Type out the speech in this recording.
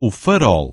o farol.